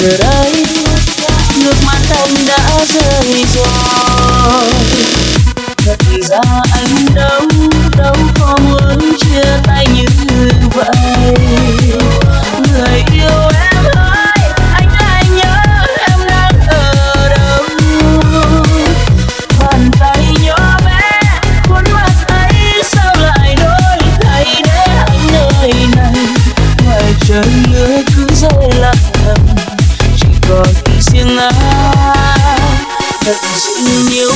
giờ đây nước mắt anh đã rơi rồi thật ra anh đâu đâu có muốn chia tay như vậy người New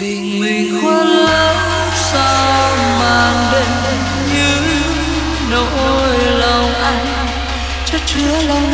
bình minh khuất lấp sau màn đêm như nỗi lòng anh chất chứa lòng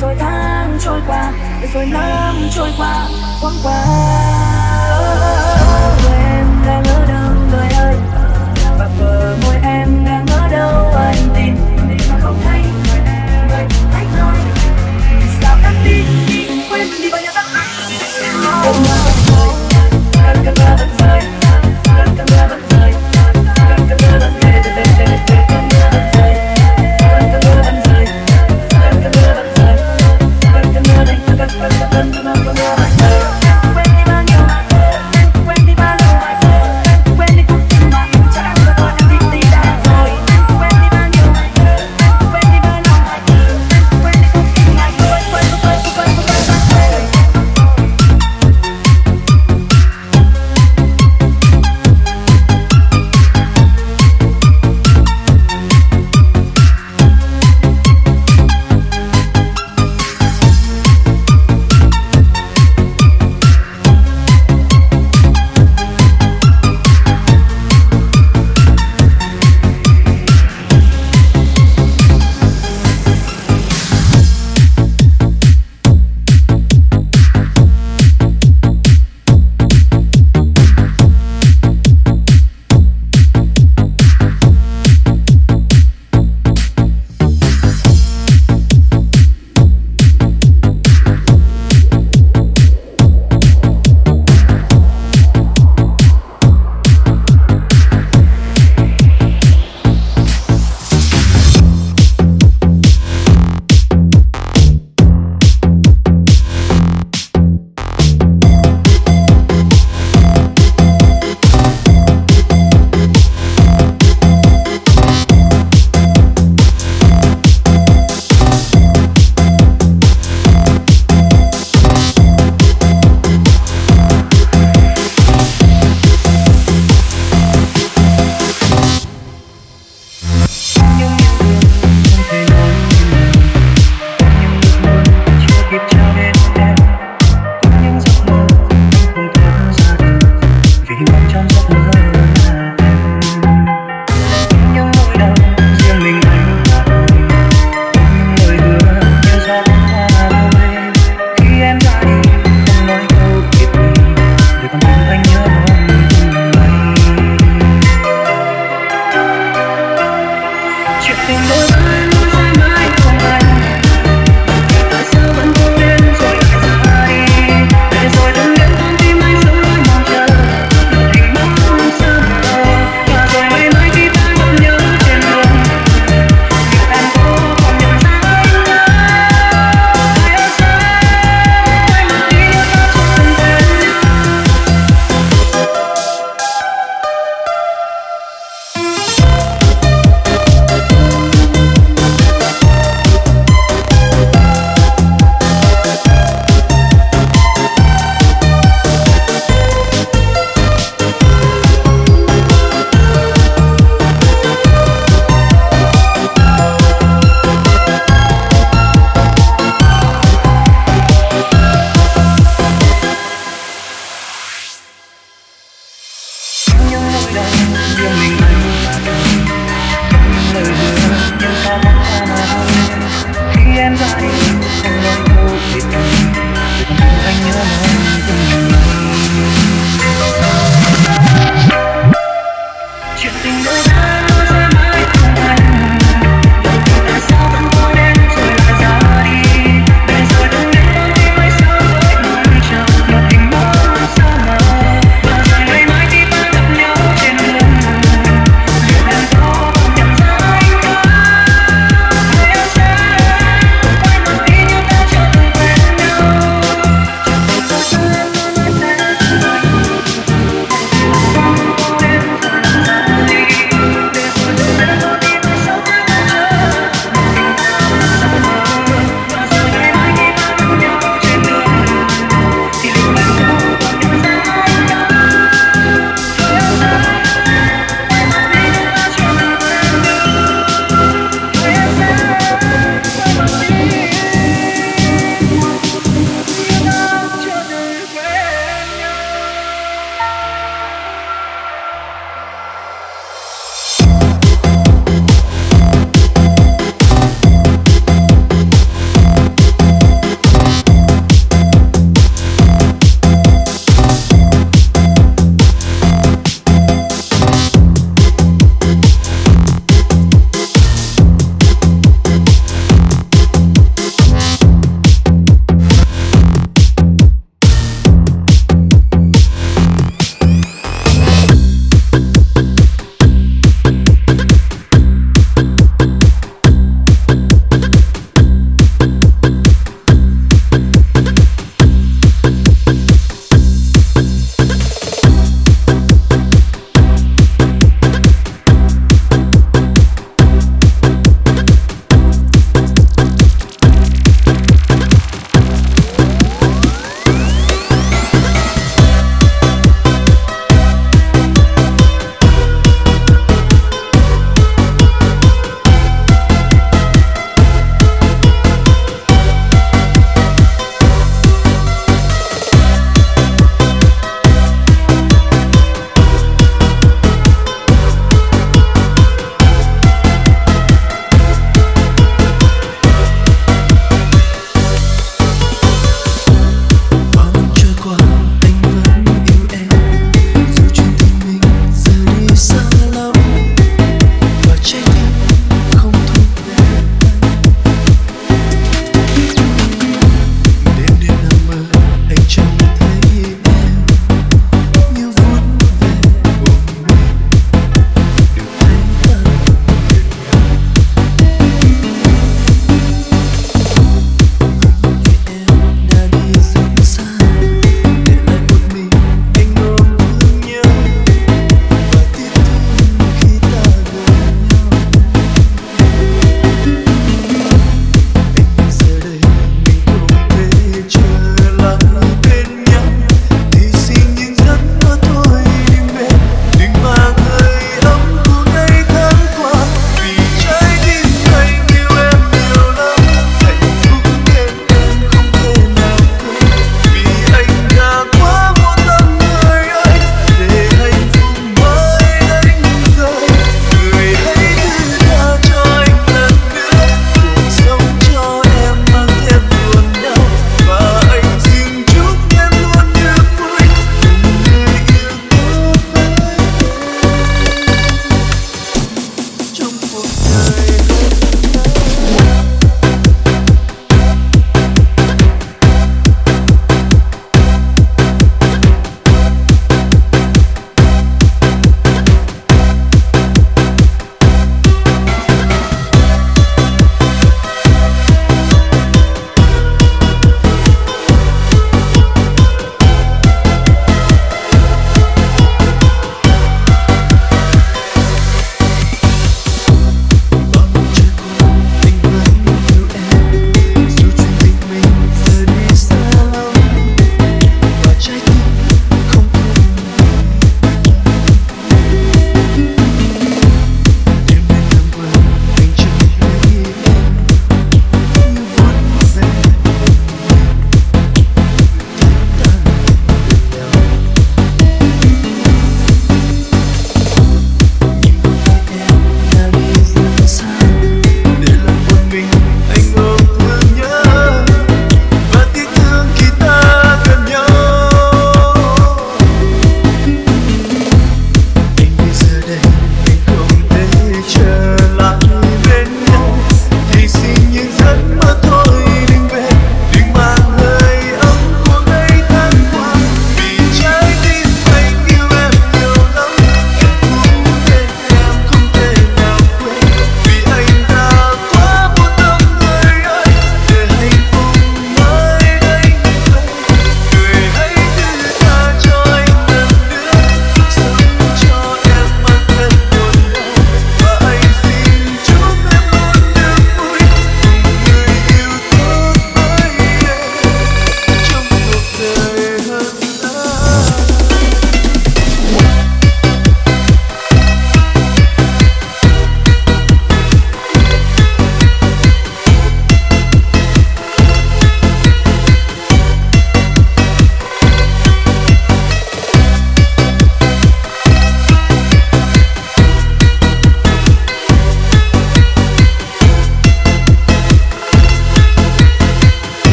rồi tháng trôi qua để rồi năm trôi qua thoáng qua. Oh, oh, oh,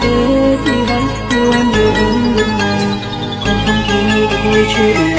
thế thì hãy yêu em nhiều hơn lúc này còn không thì đôi chuyện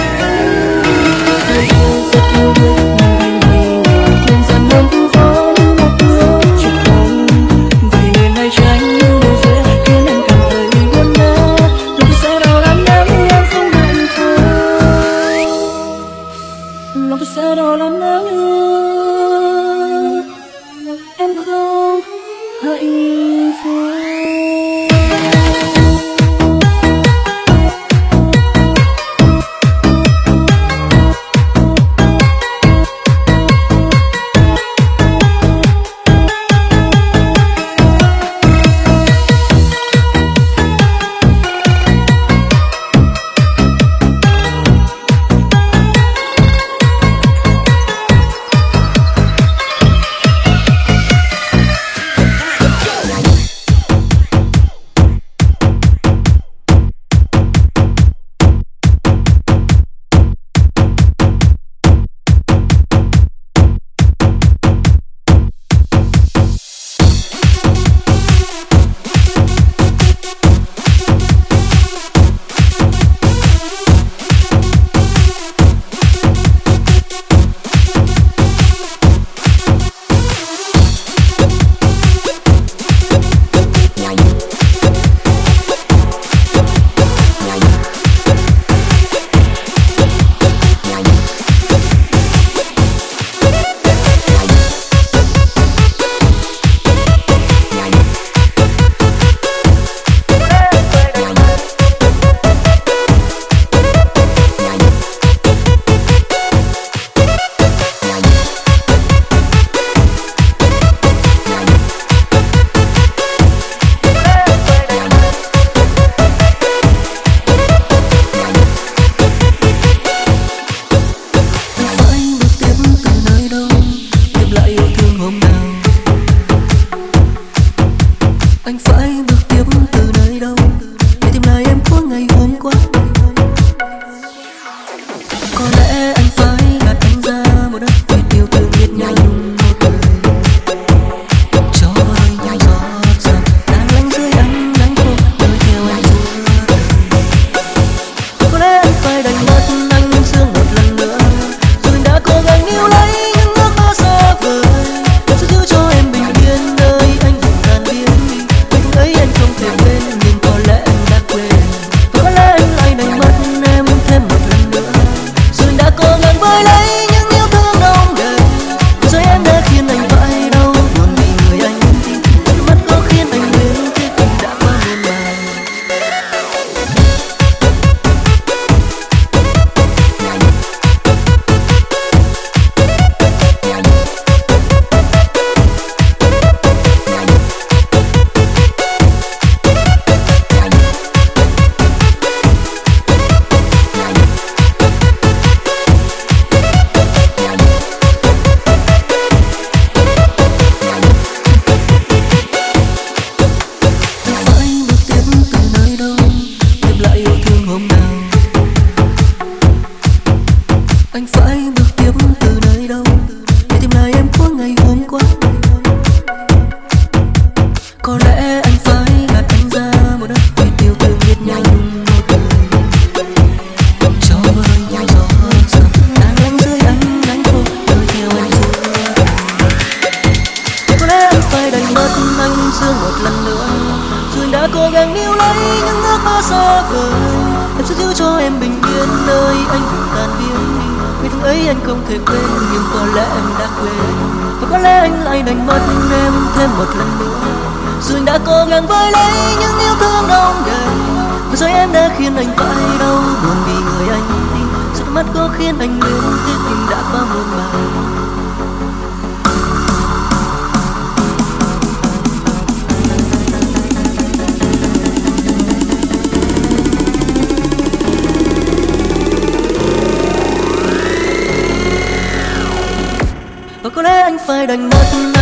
phải đành mất